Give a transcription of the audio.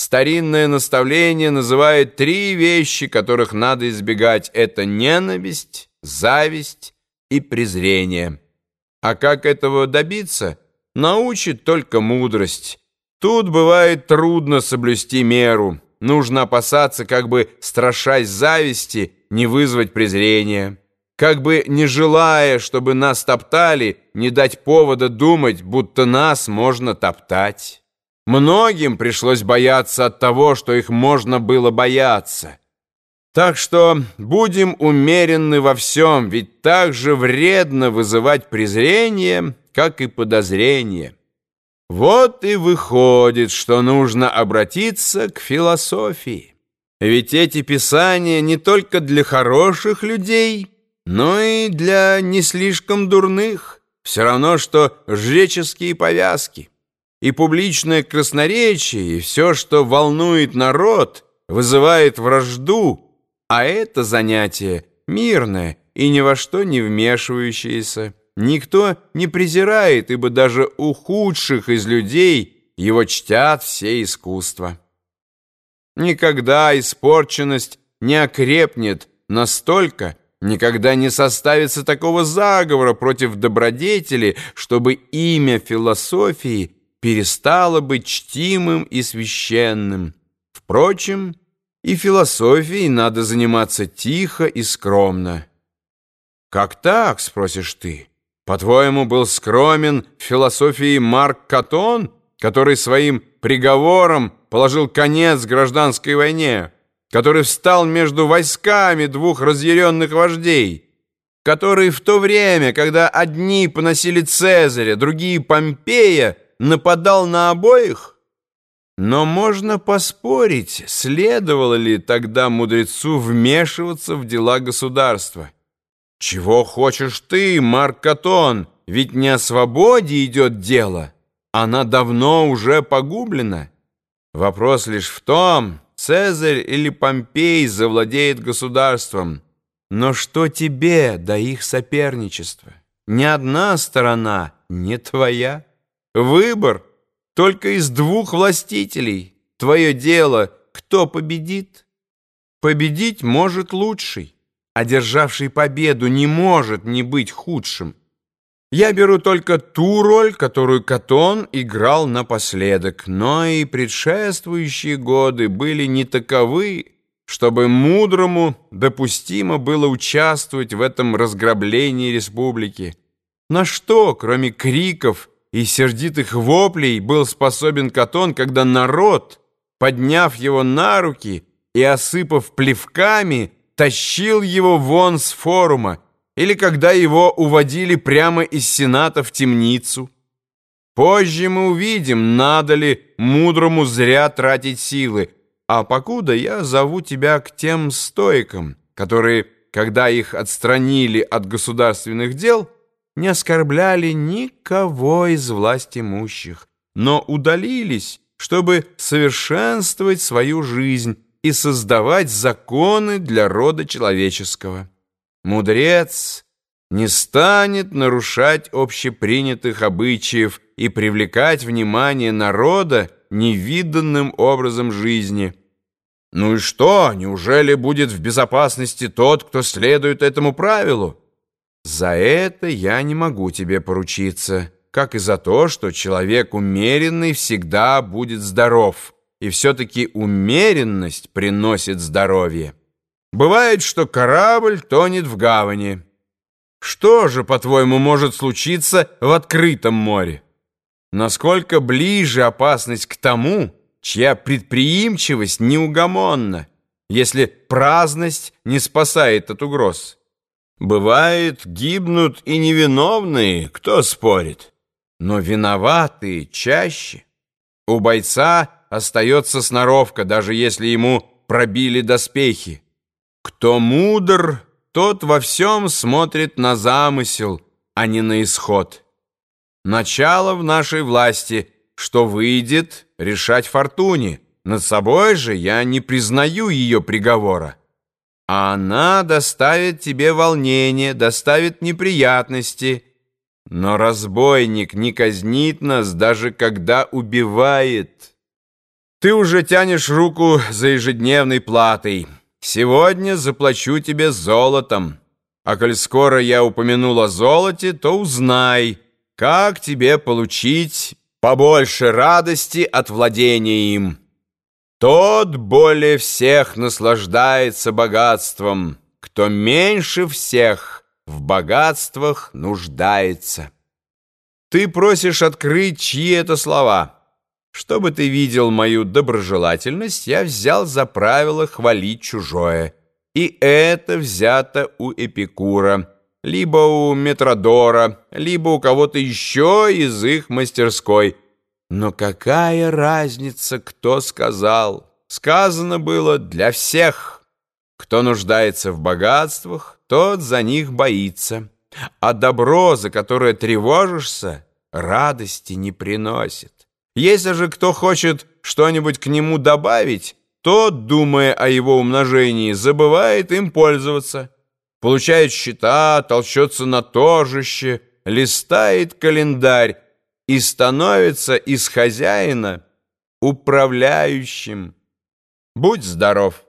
Старинное наставление называет три вещи, которых надо избегать. Это ненависть, зависть и презрение. А как этого добиться? Научит только мудрость. Тут бывает трудно соблюсти меру. Нужно опасаться, как бы, страшась зависти, не вызвать презрения. Как бы, не желая, чтобы нас топтали, не дать повода думать, будто нас можно топтать. Многим пришлось бояться от того, что их можно было бояться. Так что будем умеренны во всем, ведь так же вредно вызывать презрение, как и подозрение. Вот и выходит, что нужно обратиться к философии. Ведь эти писания не только для хороших людей, но и для не слишком дурных, все равно, что жреческие повязки и публичное красноречие, и все, что волнует народ, вызывает вражду, а это занятие мирное и ни во что не вмешивающееся. Никто не презирает, ибо даже у худших из людей его чтят все искусства. Никогда испорченность не окрепнет настолько, никогда не составится такого заговора против добродетели, чтобы имя философии – перестало быть чтимым и священным. Впрочем, и философией надо заниматься тихо и скромно. «Как так?» — спросишь ты. «По-твоему, был скромен в философии Марк Катон, который своим приговором положил конец гражданской войне, который встал между войсками двух разъяренных вождей, который в то время, когда одни поносили Цезаря, другие — Помпея, нападал на обоих? Но можно поспорить, следовало ли тогда мудрецу вмешиваться в дела государства. Чего хочешь ты, Марк Катон? Ведь не о свободе идет дело. Она давно уже погублена. Вопрос лишь в том, Цезарь или Помпей завладеет государством. Но что тебе до их соперничества? Ни одна сторона не твоя. Выбор только из двух властителей. Твое дело, кто победит? Победить может лучший, одержавший победу не может не быть худшим. Я беру только ту роль, которую Катон играл напоследок, но и предшествующие годы были не таковы, чтобы мудрому допустимо было участвовать в этом разграблении республики. На что, кроме криков, и сердитых воплей был способен Катон, когда народ, подняв его на руки и осыпав плевками, тащил его вон с форума, или когда его уводили прямо из Сената в темницу. Позже мы увидим, надо ли мудрому зря тратить силы, а покуда я зову тебя к тем стойкам, которые, когда их отстранили от государственных дел, не оскорбляли никого из власть имущих, но удалились, чтобы совершенствовать свою жизнь и создавать законы для рода человеческого. Мудрец не станет нарушать общепринятых обычаев и привлекать внимание народа невиданным образом жизни. Ну и что, неужели будет в безопасности тот, кто следует этому правилу? За это я не могу тебе поручиться, как и за то, что человек умеренный всегда будет здоров, и все-таки умеренность приносит здоровье. Бывает, что корабль тонет в гавани. Что же, по-твоему, может случиться в открытом море? Насколько ближе опасность к тому, чья предприимчивость неугомонна, если праздность не спасает от угроз? Бывает, гибнут и невиновные, кто спорит, но виноватые чаще. У бойца остается сноровка, даже если ему пробили доспехи. Кто мудр, тот во всем смотрит на замысел, а не на исход. Начало в нашей власти, что выйдет, решать фортуне. Над собой же я не признаю ее приговора а она доставит тебе волнение, доставит неприятности. Но разбойник не казнит нас, даже когда убивает». Ты уже тянешь руку за ежедневной платой. Сегодня заплачу тебе золотом. А коль скоро я упомянул о золоте, то узнай, как тебе получить побольше радости от владения им. Тот более всех наслаждается богатством, кто меньше всех в богатствах нуждается. Ты просишь открыть чьи это слова. Чтобы ты видел мою доброжелательность, я взял за правило хвалить чужое. И это взято у Эпикура, либо у Метродора, либо у кого-то еще из их мастерской. Но какая разница, кто сказал? Сказано было для всех. Кто нуждается в богатствах, тот за них боится. А добро, за которое тревожишься, радости не приносит. Если же кто хочет что-нибудь к нему добавить, тот, думая о его умножении, забывает им пользоваться. Получает счета, толчется на торжище, листает календарь и становится из хозяина управляющим. Будь здоров!